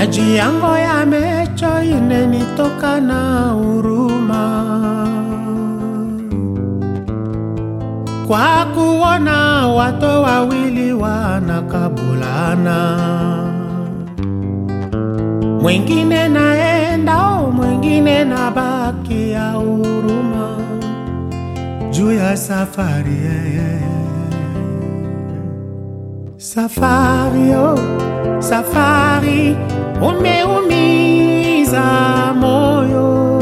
maji yango yamecho inenitoka na huruma kwa kuona watu wawili wanakabulana, mwingine naenda, mwingine nabaki ya huruma juu ya safari. Safari oh, safari umeumiza moyo,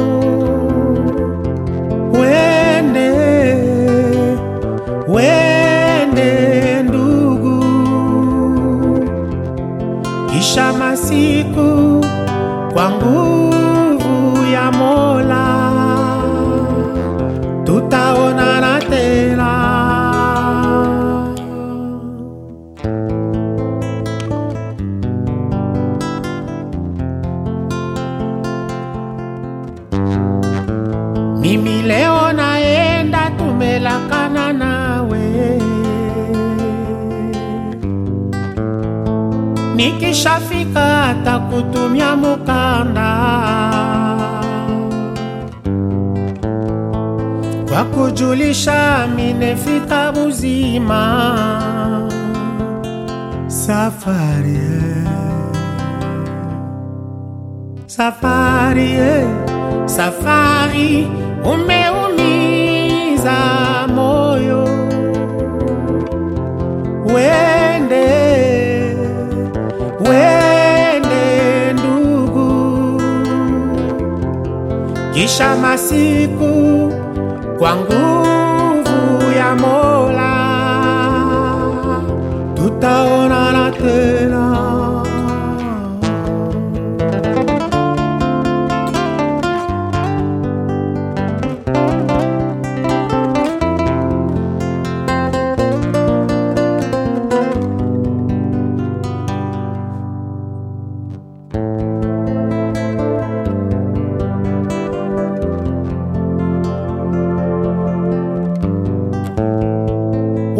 wende wende ndugu, kisha masiku kwa nguvu ya Mola tutaonana Mimi leo naenda, tumelakana nawe, nikishafika takutumia mukanda. Kwa kujulisha minefika buzima safari safari safari umeumiza moyo wende wende ndugu kisha masiku kwa nguvu ya Mola tutaonana tena.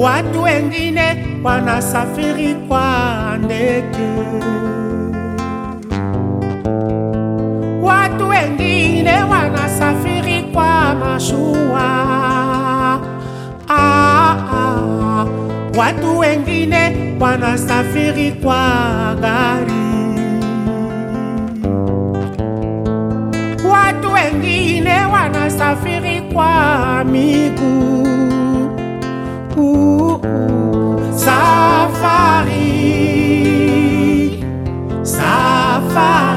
Watu wengine wanasafiri kwa ndege, watu wengine wanasafiri kwa mashua. Ah, ah. Watu wengine wanasafiri kwa gari, watu wengine wanasafiri kwa miguu. Safari,